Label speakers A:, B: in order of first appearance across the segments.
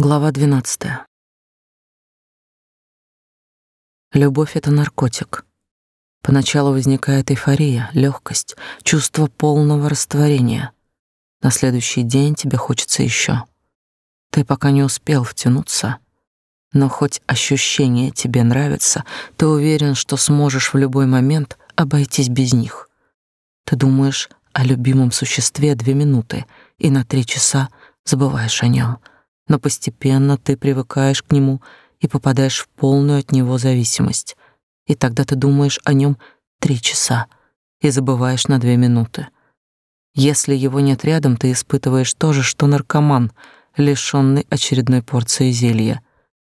A: Глава 12. Любовь это наркотик. Поначалу возникает эйфория, легкость, чувство полного растворения. На следующий день тебе хочется еще. Ты пока не успел втянуться, но хоть ощущения тебе нравятся, ты уверен, что сможешь в любой момент обойтись без них. Ты думаешь о любимом существе две минуты и на три часа забываешь о нем — но постепенно ты привыкаешь к нему и попадаешь в полную от него зависимость. И тогда ты думаешь о нем три часа и забываешь на две минуты. Если его нет рядом, ты испытываешь то же, что наркоман, лишённый очередной порции зелья.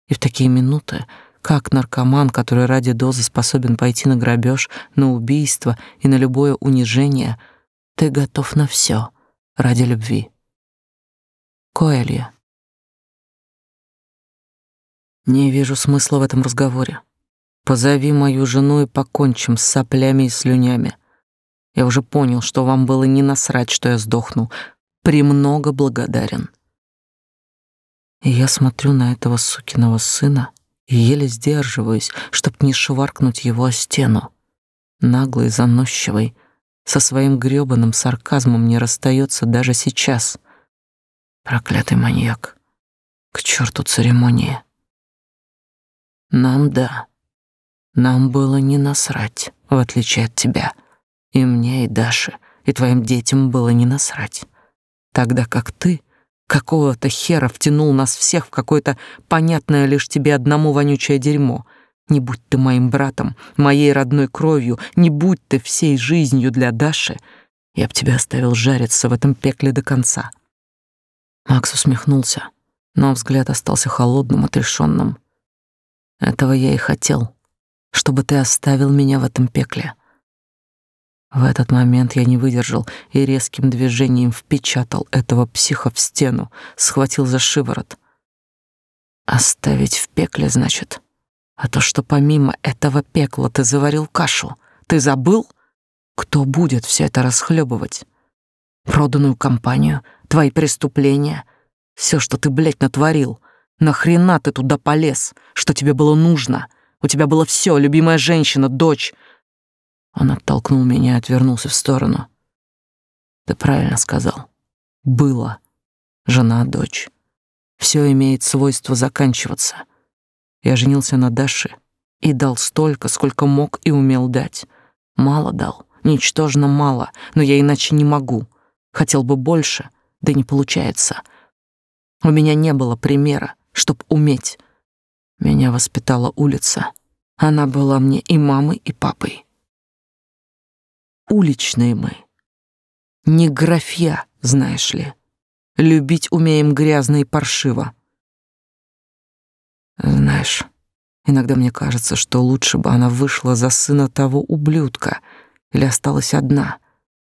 A: И в такие минуты, как наркоман, который ради дозы способен пойти на грабеж, на убийство и на любое унижение, ты готов на все ради любви. Коэлья. Не вижу смысла в этом разговоре. Позови мою жену и покончим с соплями и слюнями. Я уже понял, что вам было не насрать, что я сдохну. Премного благодарен. И я смотрю на этого сукиного сына и еле сдерживаюсь, чтоб не шваркнуть его о стену. Наглый, заносчивый, со своим грёбаным сарказмом не расстается даже сейчас. Проклятый маньяк. К черту церемонии. Нам да. Нам было не насрать, в отличие от тебя. И мне, и Даше, и твоим детям было не насрать. Тогда как ты какого-то хера втянул нас всех в какое-то понятное лишь тебе одному вонючее дерьмо. Не будь ты моим братом, моей родной кровью, не будь ты всей жизнью для Даши, я б тебя оставил жариться в этом пекле до конца. Макс усмехнулся, но взгляд остался холодным, отрешенным. Этого я и хотел, чтобы ты оставил меня в этом пекле. В этот момент я не выдержал и резким движением впечатал этого психа в стену, схватил за шиворот. Оставить в пекле, значит? А то, что помимо этого пекла ты заварил кашу, ты забыл, кто будет все это расхлебывать? Проданную компанию, твои преступления, все, что ты, блядь, натворил — Нахрена ты туда полез? Что тебе было нужно? У тебя было все, любимая женщина, дочь. Он оттолкнул меня и отвернулся в сторону. Ты правильно сказал. Было. Жена, дочь. Все имеет свойство заканчиваться. Я женился на Даше и дал столько, сколько мог и умел дать. Мало дал, ничтожно мало, но я иначе не могу. Хотел бы больше, да не получается. У меня не было примера, чтоб уметь. Меня воспитала улица. Она была мне и мамой, и папой. Уличные мы. Не графья, знаешь ли. Любить умеем грязно и паршиво. Знаешь, иногда мне кажется, что лучше бы она вышла за сына того ублюдка или осталась одна,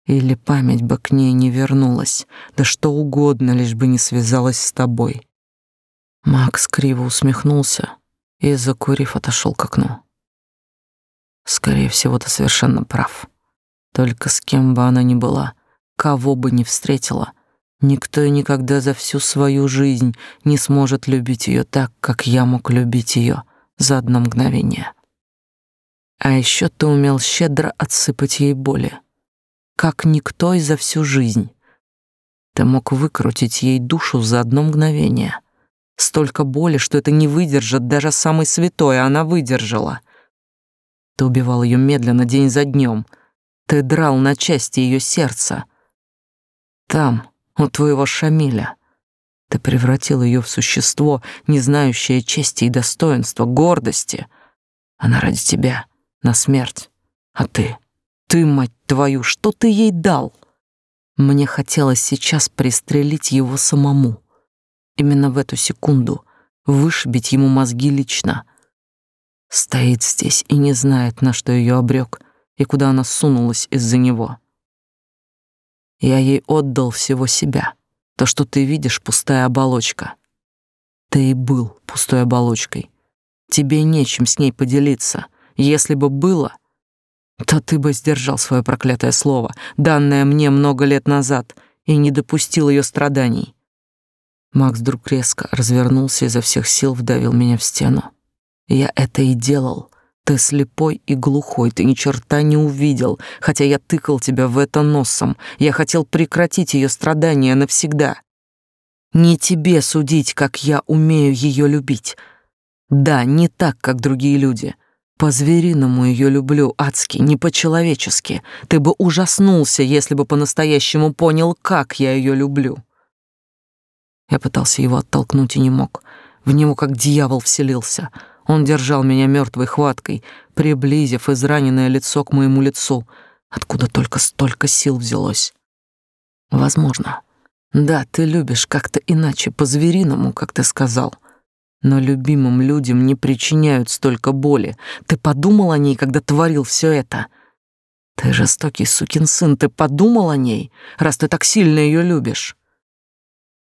A: или память бы к ней не вернулась, да что угодно, лишь бы не связалась с тобой. Макс криво усмехнулся и, закурив, отошел к окну. Скорее всего, ты совершенно прав. Только с кем бы она ни была, кого бы ни встретила, никто и никогда за всю свою жизнь не сможет любить ее так, как я мог любить ее за одно мгновение. А еще ты умел щедро отсыпать ей боли, как никто и за всю жизнь. Ты мог выкрутить ей душу за одно мгновение — Столько боли, что это не выдержит даже самый святой, а она выдержала. Ты убивал ее медленно, день за днем. Ты драл на части ее сердце. Там, у твоего Шамиля. Ты превратил ее в существо, не знающее чести и достоинства, гордости. Она ради тебя, на смерть. А ты, ты, мать твою, что ты ей дал? Мне хотелось сейчас пристрелить его самому именно в эту секунду, вышибить ему мозги лично. Стоит здесь и не знает, на что ее обрек и куда она сунулась из-за него. Я ей отдал всего себя. То, что ты видишь, пустая оболочка. Ты и был пустой оболочкой. Тебе нечем с ней поделиться. Если бы было, то ты бы сдержал свое проклятое слово, данное мне много лет назад, и не допустил ее страданий. Макс вдруг резко развернулся и изо всех сил вдавил меня в стену. Я это и делал. Ты слепой и глухой, ты ни черта не увидел, хотя я тыкал тебя в это носом. Я хотел прекратить ее страдания навсегда. Не тебе судить, как я умею ее любить. Да, не так, как другие люди. По-звериному ее люблю, адски, не по-человечески. Ты бы ужаснулся, если бы по-настоящему понял, как я ее люблю. Я пытался его оттолкнуть и не мог. В него как дьявол вселился — он держал меня мертвой хваткой, приблизив израненное лицо к моему лицу. Откуда только столько сил взялось? Возможно. Да, ты любишь как-то иначе, по-звериному, как ты сказал. Но любимым людям не причиняют столько боли. Ты подумал о ней, когда творил все это? Ты жестокий сукин сын, ты подумал о ней, раз ты так сильно ее любишь?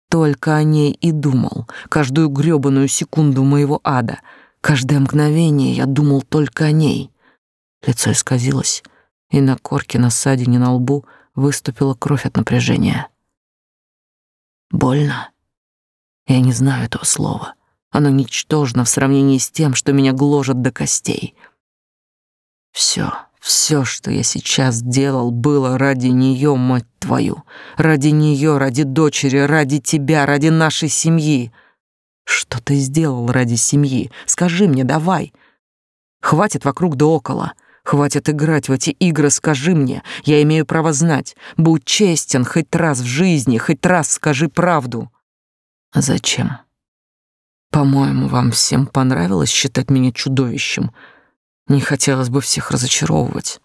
A: Только о ней и думал, каждую грёбаную секунду моего ада — Каждое мгновение я думал только о ней. Лицо исказилось, и на корке на ссадине на лбу выступила кровь от напряжения. Больно. Я не знаю этого слова. Оно ничтожно в сравнении с тем, что меня гложет до костей. Все, все, что я сейчас делал, было ради нее, мать твою, ради нее, ради дочери, ради тебя, ради нашей семьи. Что ты сделал ради семьи? Скажи мне, давай. Хватит вокруг да около. Хватит играть в эти игры, скажи мне. Я имею право знать. Будь честен хоть раз в жизни, хоть раз скажи правду. Зачем? По-моему, вам всем понравилось считать меня чудовищем. Не хотелось бы всех разочаровывать.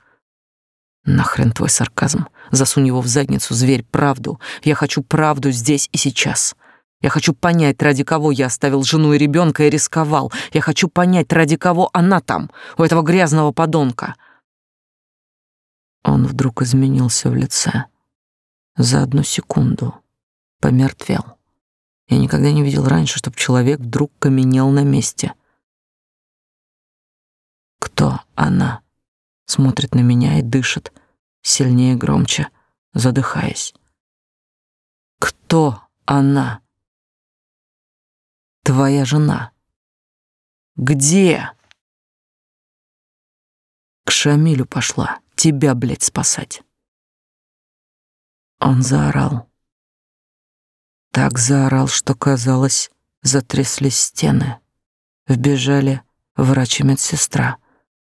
A: Нахрен твой сарказм. Засунь его в задницу, зверь, правду. Я хочу правду здесь и сейчас. Я хочу понять, ради кого я оставил жену и ребенка и рисковал. Я хочу понять, ради кого она там, у этого грязного подонка. Он вдруг изменился в лице. За одну секунду помертвел. Я никогда не видел раньше, чтобы человек вдруг каменел на месте. Кто она? Смотрит на меня и дышит, сильнее громче, задыхаясь. Кто она? твоя жена? Где? К Шамилю пошла, тебя, блядь, спасать. Он заорал. Так заорал, что, казалось, затряслись стены. Вбежали врач и медсестра,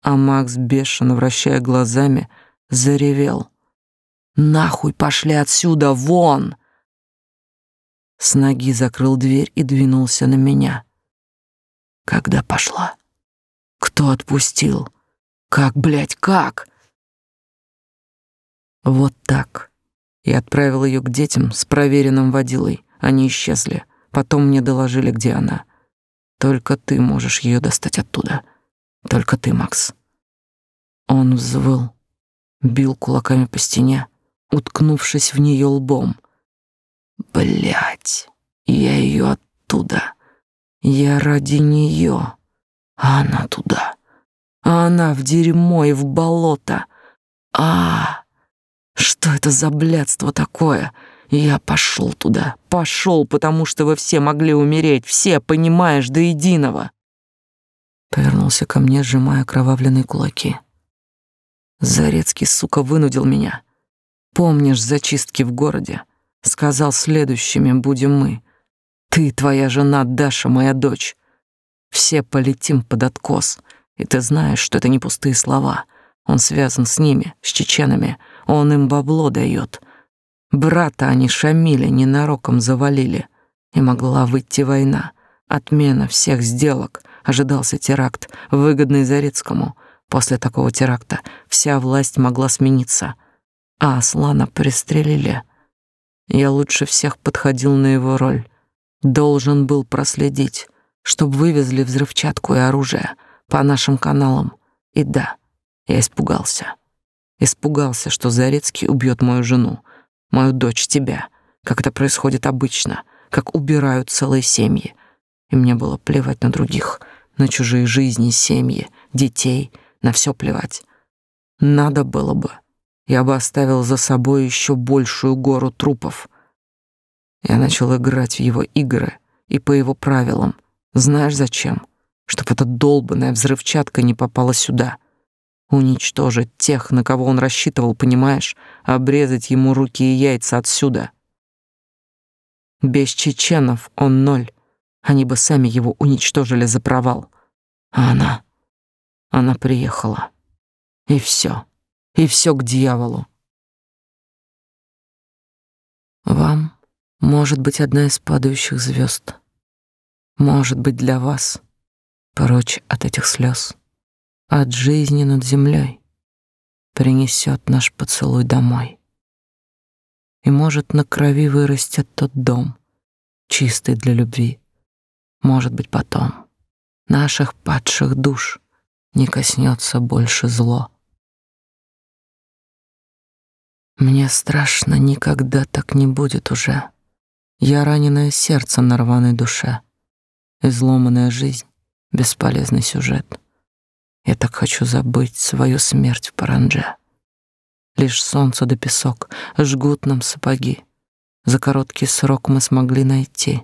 A: а Макс, бешено вращая глазами, заревел. «Нахуй пошли отсюда, вон!» С ноги закрыл дверь и двинулся на меня. Когда пошла? Кто отпустил? Как, блядь, как? Вот так. И отправил ее к детям с проверенным водилой. Они исчезли. Потом мне доложили, где она. Только ты можешь ее достать оттуда. Только ты, Макс. Он взвыл, бил кулаками по стене, уткнувшись в нее лбом. Блять, я ее оттуда. Я ради нее. А она туда. А она в дерьмо и в болото. А, что это за блядство такое? Я пошел туда. Пошел, потому что вы все могли умереть. Все, понимаешь, до единого. Повернулся ко мне, сжимая кровавленные кулаки. Зарецкий, сука, вынудил меня. Помнишь зачистки в городе? Сказал, следующими будем мы. Ты, твоя жена Даша, моя дочь. Все полетим под откос. И ты знаешь, что это не пустые слова. Он связан с ними, с чеченами. Он им бабло дает. Брата они Шамиля ненароком завалили. И могла выйти война. Отмена всех сделок. Ожидался теракт, выгодный Зарецкому. После такого теракта вся власть могла смениться. А Аслана пристрелили. Я лучше всех подходил на его роль. Должен был проследить, чтобы вывезли взрывчатку и оружие по нашим каналам. И да, я испугался. Испугался, что Зарецкий убьет мою жену, мою дочь, тебя, как это происходит обычно, как убирают целые семьи. И мне было плевать на других, на чужие жизни, семьи, детей, на все плевать. Надо было бы, я бы оставил за собой еще большую гору трупов. Я начал играть в его игры и по его правилам. Знаешь зачем? Чтоб эта долбаная взрывчатка не попала сюда. Уничтожить тех, на кого он рассчитывал, понимаешь? Обрезать ему руки и яйца отсюда. Без чеченов он ноль. Они бы сами его уничтожили за провал. А она... Она приехала. И все. И все к дьяволу. Вам может быть одна из падающих звезд. Может быть для вас прочь от этих слез, от жизни над землей принесет наш поцелуй домой. И может на крови вырастет тот дом, чистый для любви. Может быть потом наших падших душ не коснется больше зло. Мне страшно, никогда так не будет уже. Я раненое сердце на рваной душе, изломанная жизнь, бесполезный сюжет. Я так хочу забыть свою смерть в паранже. Лишь солнце да песок жгут нам сапоги. За короткий срок мы смогли найти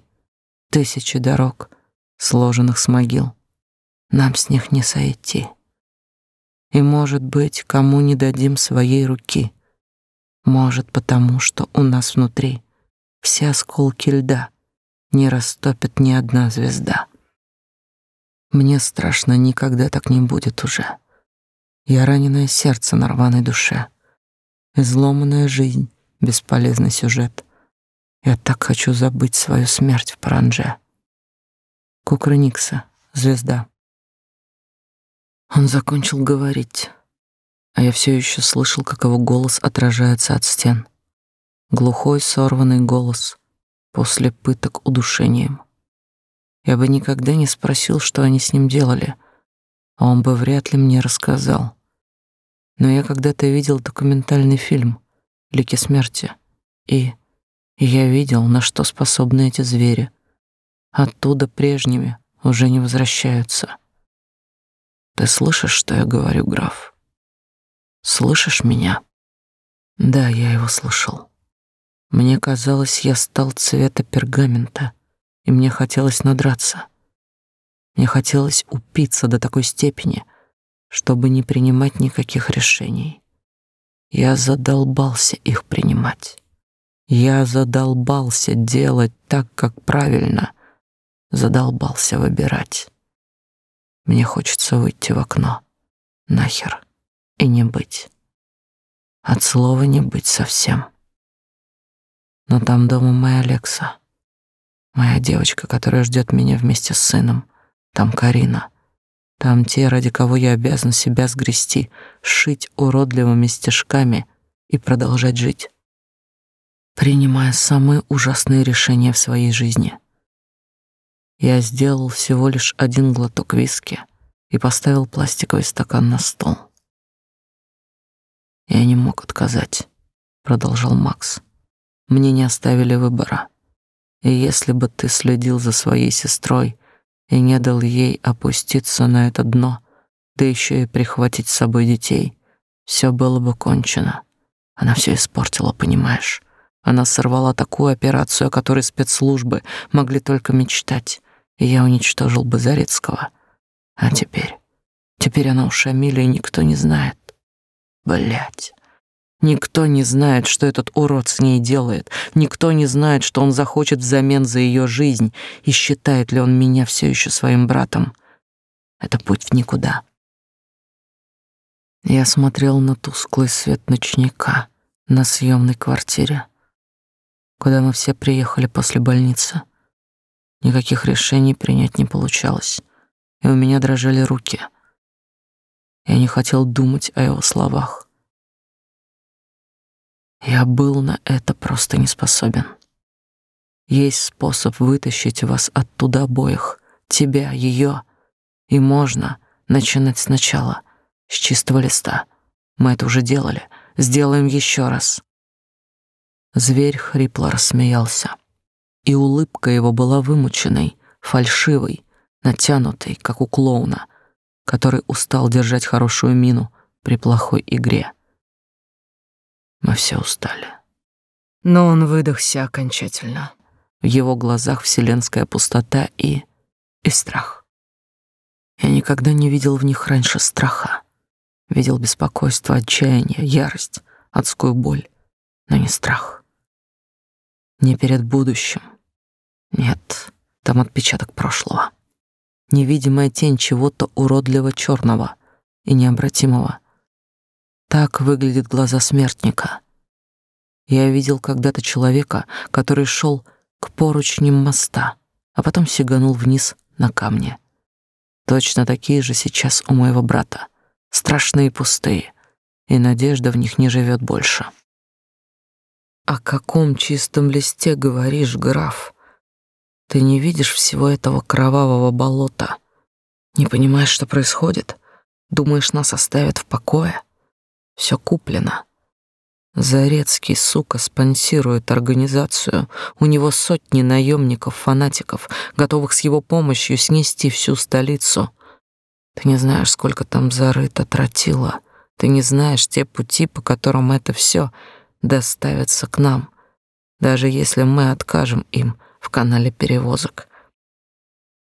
A: тысячи дорог, сложенных с могил. Нам с них не сойти. И, может быть, кому не дадим своей руки — может, потому что у нас внутри все осколки льда не растопит ни одна звезда. Мне страшно, никогда так не будет уже. Я раненое сердце на рваной душе. Изломанная жизнь, бесполезный сюжет. Я так хочу забыть свою смерть в Паранже. Кукрыникса, звезда. Он закончил говорить а я все еще слышал, как его голос отражается от стен. Глухой, сорванный голос после пыток удушением. Я бы никогда не спросил, что они с ним делали, а он бы вряд ли мне рассказал. Но я когда-то видел документальный фильм «Лики смерти», и, я видел, на что способны эти звери. Оттуда прежними уже не возвращаются. Ты слышишь, что я говорю, граф? Слышишь меня? Да, я его слышал. Мне казалось, я стал цвета пергамента, и мне хотелось надраться. Мне хотелось упиться до такой степени, чтобы не принимать никаких решений. Я задолбался их принимать. Я задолбался делать так, как правильно. Задолбался выбирать. Мне хочется выйти в окно. Нахер и не быть. От слова не быть совсем. Но там дома моя Алекса, моя девочка, которая ждет меня вместе с сыном. Там Карина. Там те, ради кого я обязан себя сгрести, шить уродливыми стежками и продолжать жить, принимая самые ужасные решения в своей жизни. Я сделал всего лишь один глоток виски и поставил пластиковый стакан на стол. Я не мог отказать, продолжал Макс. Мне не оставили выбора. И если бы ты следил за своей сестрой и не дал ей опуститься на это дно, да еще и прихватить с собой детей, все было бы кончено. Она все испортила, понимаешь? Она сорвала такую операцию, о которой спецслужбы могли только мечтать, и я уничтожил бы Зарецкого. А теперь... Теперь она у Шамиля, и никто не знает. Блять. Никто не знает, что этот урод с ней делает. Никто не знает, что он захочет взамен за ее жизнь, и считает ли он меня все еще своим братом. Это путь в никуда. Я смотрел на тусклый свет ночника на съемной квартире, куда мы все приехали после больницы. Никаких решений принять не получалось, и у меня дрожали руки — я не хотел думать о его словах. Я был на это просто не способен. Есть способ вытащить вас оттуда обоих, тебя, ее, и можно начинать сначала, с чистого листа. Мы это уже делали, сделаем еще раз. Зверь хрипло рассмеялся, и улыбка его была вымученной, фальшивой, натянутой, как у клоуна, который устал держать хорошую мину при плохой игре. Мы все устали. Но он выдохся окончательно. В его глазах вселенская пустота и... и страх. Я никогда не видел в них раньше страха. Видел беспокойство, отчаяние, ярость, адскую боль, но не страх. Не перед будущим. Нет, там отпечаток прошлого. Невидимая тень чего-то уродливо черного и необратимого. Так выглядят глаза смертника. Я видел когда-то человека, который шел к поручням моста, а потом сиганул вниз на камни. Точно такие же сейчас у моего брата, страшные и пустые, и надежда в них не живет больше. О каком чистом листе говоришь, граф? Ты не видишь всего этого кровавого болота, не понимаешь, что происходит? Думаешь, нас оставят в покое? Все куплено. Зарецкий, сука, спонсирует организацию. У него сотни наемников-фанатиков, готовых с его помощью снести всю столицу. Ты не знаешь, сколько там зарыто тротила. Ты не знаешь те пути, по которым это все доставится к нам, даже если мы откажем им в канале перевозок.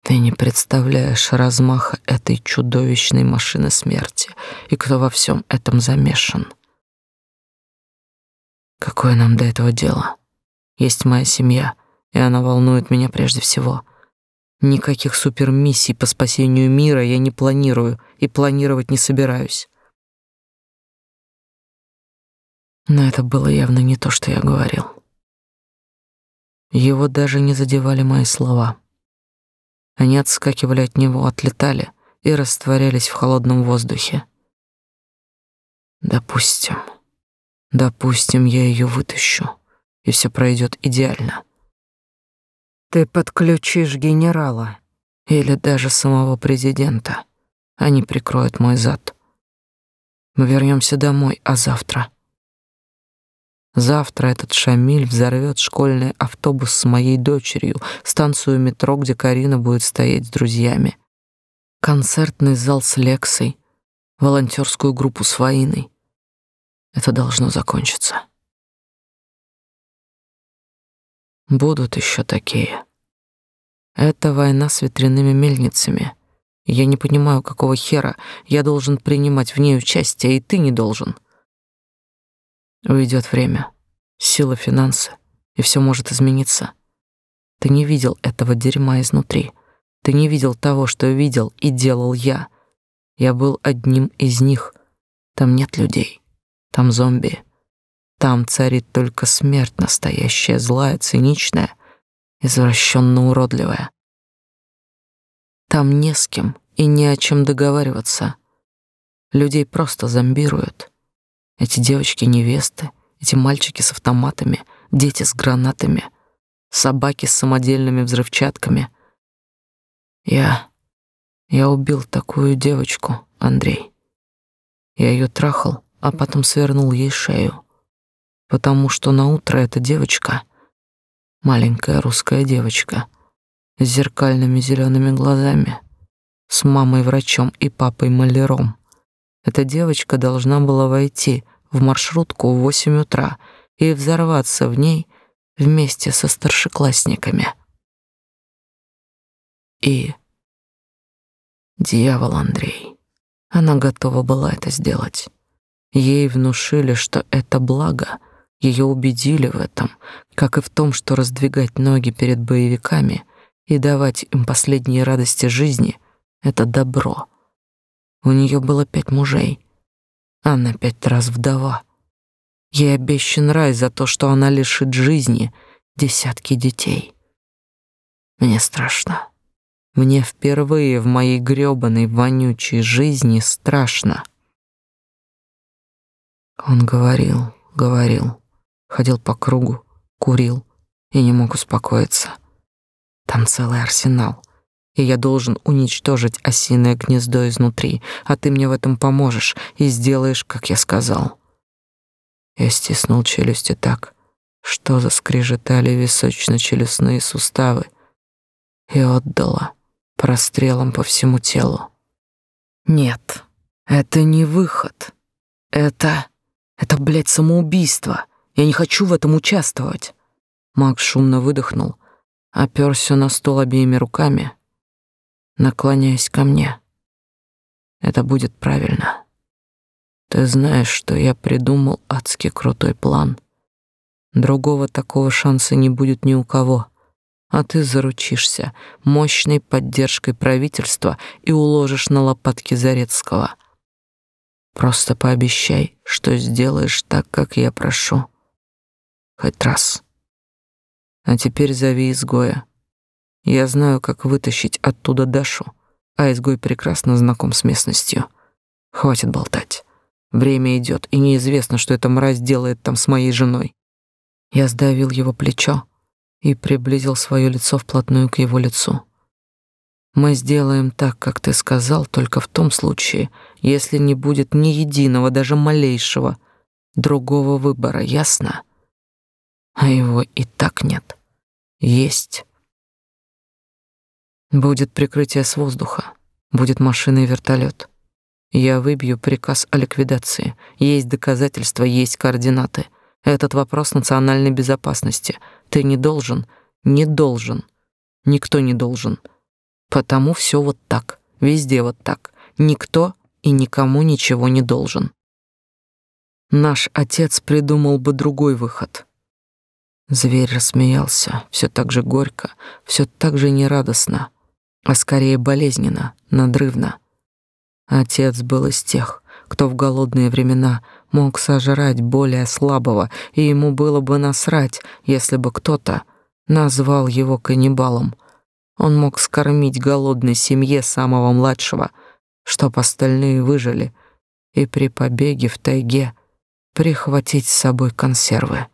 A: Ты не представляешь размаха этой чудовищной машины смерти и кто во всем этом замешан. Какое нам до этого дело? Есть моя семья, и она волнует меня прежде всего. Никаких супермиссий по спасению мира я не планирую и планировать не собираюсь. Но это было явно не то, что я говорил. Его даже не задевали мои слова. Они отскакивали от него, отлетали и растворялись в холодном воздухе. Допустим. Допустим, я ее вытащу, и все пройдет идеально. Ты подключишь генерала или даже самого президента. Они прикроют мой зад. Мы вернемся домой, а завтра... Завтра этот Шамиль взорвет школьный автобус с моей дочерью, станцию метро, где Карина будет стоять с друзьями, концертный зал с Лексой, волонтерскую группу с Ваиной. Это должно закончиться. Будут еще такие. Это война с ветряными мельницами. Я не понимаю, какого хера я должен принимать в ней участие, и ты не должен. Уйдет время, сила, финансы, и все может измениться. Ты не видел этого дерьма изнутри. Ты не видел того, что видел и делал я. Я был одним из них. Там нет людей. Там зомби. Там царит только смерть настоящая, злая, циничная, извращенно уродливая. Там не с кем и не о чем договариваться. Людей просто зомбируют. Эти девочки-невесты, эти мальчики с автоматами, дети с гранатами, собаки с самодельными взрывчатками. Я... я убил такую девочку, Андрей. Я ее трахал, а потом свернул ей шею, потому что на утро эта девочка, маленькая русская девочка, с зеркальными зелеными глазами, с мамой-врачом и папой-маляром. Эта девочка должна была войти в маршрутку в восемь утра и взорваться в ней вместе со старшеклассниками. И дьявол Андрей, она готова была это сделать. Ей внушили, что это благо, ее убедили в этом, как и в том, что раздвигать ноги перед боевиками и давать им последние радости жизни — это добро. У нее было пять мужей. Она пять раз вдова. Ей обещан рай за то, что она лишит жизни десятки детей. Мне страшно. Мне впервые в моей грёбаной вонючей жизни страшно. Он говорил, говорил, ходил по кругу, курил и не мог успокоиться. Там целый арсенал, и я должен уничтожить осиное гнездо изнутри, а ты мне в этом поможешь и сделаешь, как я сказал. Я стиснул челюсти так, что заскрежетали височно-челюстные суставы и отдала прострелом по всему телу. Нет, это не выход. Это... Это, блядь, самоубийство. Я не хочу в этом участвовать. Макс шумно выдохнул, оперся на стол обеими руками, наклоняясь ко мне. Это будет правильно. Ты знаешь, что я придумал адски крутой план. Другого такого шанса не будет ни у кого. А ты заручишься мощной поддержкой правительства и уложишь на лопатки Зарецкого. Просто пообещай, что сделаешь так, как я прошу. Хоть раз. А теперь зови изгоя. Я знаю, как вытащить оттуда Дашу, а изгой прекрасно знаком с местностью. Хватит болтать. Время идет, и неизвестно, что эта мразь делает там с моей женой. Я сдавил его плечо и приблизил свое лицо вплотную к его лицу. Мы сделаем так, как ты сказал, только в том случае, если не будет ни единого, даже малейшего другого выбора, ясно? А его и так нет. Есть. Будет прикрытие с воздуха, будет машина и вертолет. Я выбью приказ о ликвидации. Есть доказательства, есть координаты. Этот вопрос национальной безопасности. Ты не должен, не должен. Никто не должен. Потому все вот так, везде вот так. Никто и никому ничего не должен. Наш отец придумал бы другой выход. Зверь рассмеялся, все так же горько, все так же нерадостно, а скорее болезненно, надрывно. Отец был из тех, кто в голодные времена мог сожрать более слабого, и ему было бы насрать, если бы кто-то назвал его каннибалом. Он мог скормить голодной семье самого младшего, чтоб остальные выжили, и при побеге в тайге прихватить с собой консервы.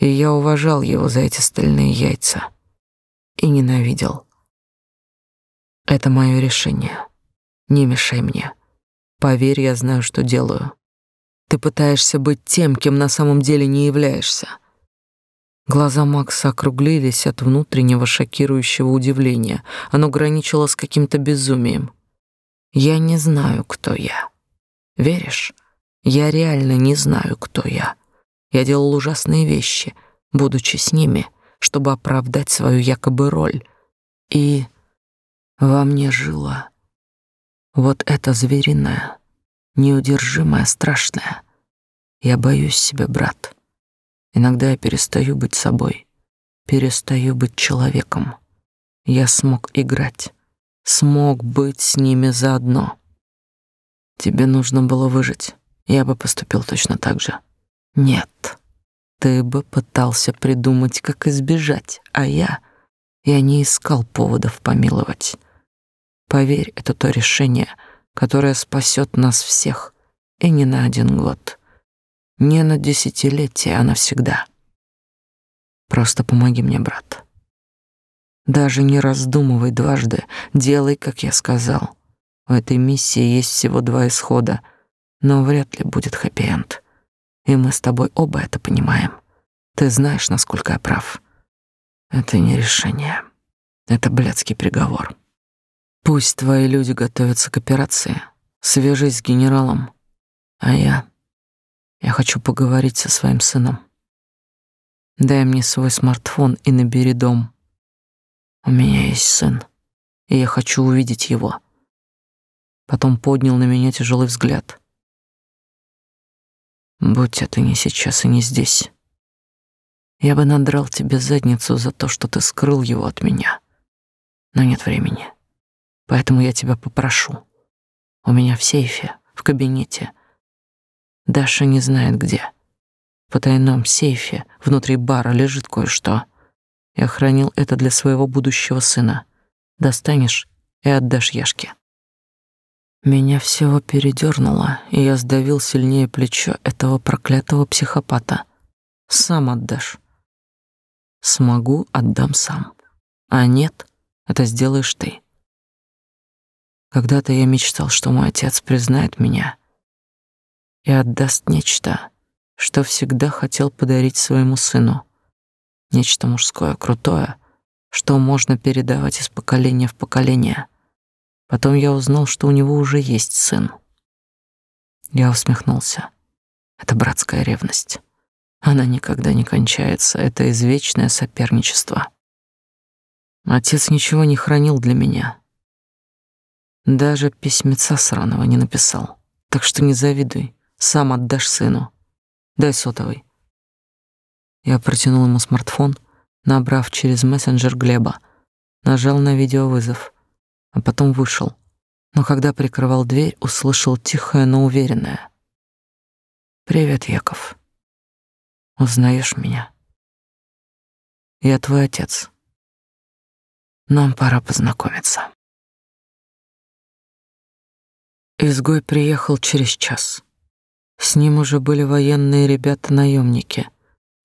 A: И я уважал его за эти стальные яйца и ненавидел. Это мое решение. Не мешай мне. Поверь, я знаю, что делаю. Ты пытаешься быть тем, кем на самом деле не являешься. Глаза Макса округлились от внутреннего шокирующего удивления. Оно граничило с каким-то безумием. Я не знаю, кто я. Веришь? Я реально не знаю, кто я. Я делал ужасные вещи, будучи с ними, чтобы оправдать свою якобы роль. И во мне жило вот это звериное, неудержимое, страшное. Я боюсь себя, брат. Иногда я перестаю быть собой, перестаю быть человеком. Я смог играть, смог быть с ними заодно. Тебе нужно было выжить. Я бы поступил точно так же. Нет. Ты бы пытался придумать, как избежать, а я я не искал поводов помиловать. Поверь, это то решение, которое спасет нас всех, и не на один год, не на десятилетие, а навсегда. Просто помоги мне, брат. Даже не раздумывай дважды, делай, как я сказал. У этой миссии есть всего два исхода, но вряд ли будет хэппи-энд. И мы с тобой оба это понимаем. Ты знаешь, насколько я прав. Это не решение. Это блядский приговор. Пусть твои люди готовятся к операции. Свяжись с генералом. А я... Я хочу поговорить со своим сыном. Дай мне свой смартфон и набери дом. У меня есть сын, и я хочу увидеть его. Потом поднял на меня тяжелый взгляд. Будь это не сейчас и не здесь. Я бы надрал тебе задницу за то, что ты скрыл его от меня. Но нет времени. Поэтому я тебя попрошу. У меня в сейфе, в кабинете. Даша не знает где. В потайном сейфе внутри бара лежит кое-что. Я хранил это для своего будущего сына. Достанешь и отдашь Яшке. Меня всего передернуло, и я сдавил сильнее плечо этого проклятого психопата. Сам отдашь. Смогу, отдам сам. А нет, это сделаешь ты. Когда-то я мечтал, что мой отец признает меня и отдаст нечто, что всегда хотел подарить своему сыну. Нечто мужское, крутое, что можно передавать из поколения в поколение. Потом я узнал, что у него уже есть сын. Я усмехнулся. Это братская ревность. Она никогда не кончается, это извечное соперничество. Отец ничего не хранил для меня. Даже письмеца сраного не написал. Так что не завидуй, сам отдашь сыну. Дай сотовый. Я протянул ему смартфон, набрав через мессенджер Глеба, нажал на видеовызов, а потом вышел. Но когда прикрывал дверь, услышал тихое, но уверенное: "Привет, Яков. Узнаешь меня? Я твой отец. Нам пора познакомиться". Изгой приехал через час. С ним уже были военные ребята-наемники.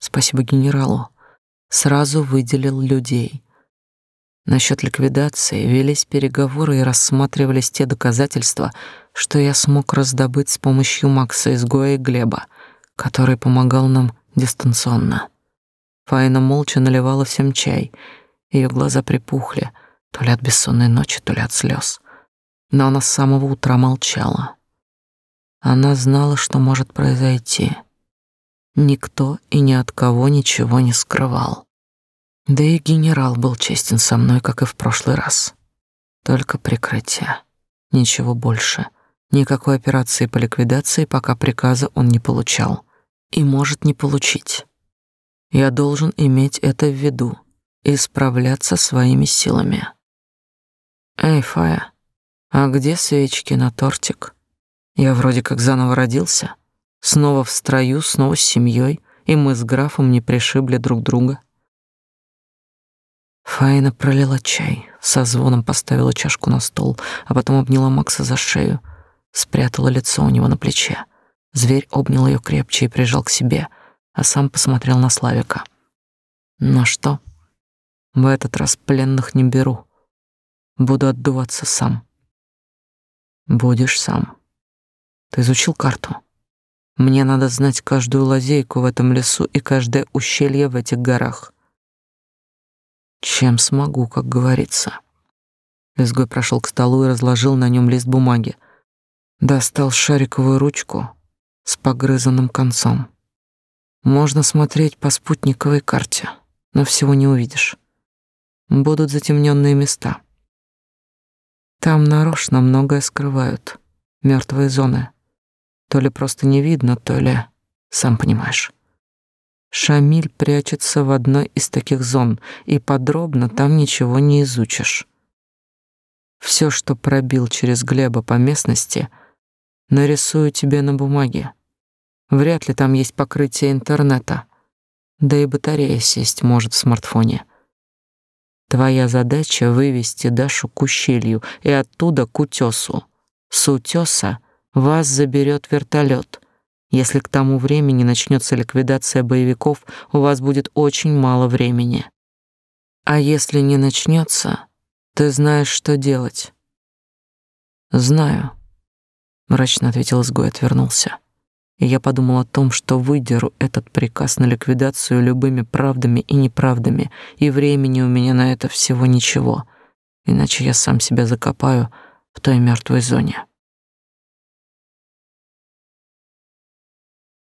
A: Спасибо генералу. Сразу выделил людей. Насчет ликвидации велись переговоры и рассматривались те доказательства, что я смог раздобыть с помощью Макса Изгоя и Глеба, который помогал нам дистанционно. Фаина молча наливала всем чай. Ее глаза припухли, то ли от бессонной ночи, то ли от слез но она с самого утра молчала. Она знала, что может произойти. Никто и ни от кого ничего не скрывал. Да и генерал был честен со мной, как и в прошлый раз. Только прикрытие. Ничего больше. Никакой операции по ликвидации, пока приказа он не получал. И может не получить. Я должен иметь это в виду и справляться своими силами. Эй, Фая, а где свечки на тортик? Я вроде как заново родился, снова в строю, снова с семьей, и мы с графом не пришибли друг друга. Фаина пролила чай, со звоном поставила чашку на стол, а потом обняла Макса за шею, спрятала лицо у него на плече. Зверь обнял ее крепче и прижал к себе, а сам посмотрел на Славика. «Ну что? В этот раз пленных не беру. Буду отдуваться сам». Будешь сам. Ты изучил карту? Мне надо знать каждую лазейку в этом лесу и каждое ущелье в этих горах. Чем смогу, как говорится. Изгой прошел к столу и разложил на нем лист бумаги. Достал шариковую ручку с погрызанным концом. Можно смотреть по спутниковой карте, но всего не увидишь. Будут затемненные места. Там нарочно многое скрывают. Мертвые зоны. То ли просто не видно, то ли... Сам понимаешь. Шамиль прячется в одной из таких зон, и подробно там ничего не изучишь. Все, что пробил через Глеба по местности, нарисую тебе на бумаге. Вряд ли там есть покрытие интернета. Да и батарея сесть может в смартфоне. Твоя задача — вывести Дашу к ущелью и оттуда к утесу. С утеса вас заберет вертолет. Если к тому времени начнется ликвидация боевиков, у вас будет очень мало времени. А если не начнется, ты знаешь, что делать. Знаю, мрачно ответил изгой, отвернулся и я подумал о том, что выдеру этот приказ на ликвидацию любыми правдами и неправдами, и времени у меня на это всего ничего, иначе я сам себя закопаю в той мертвой зоне.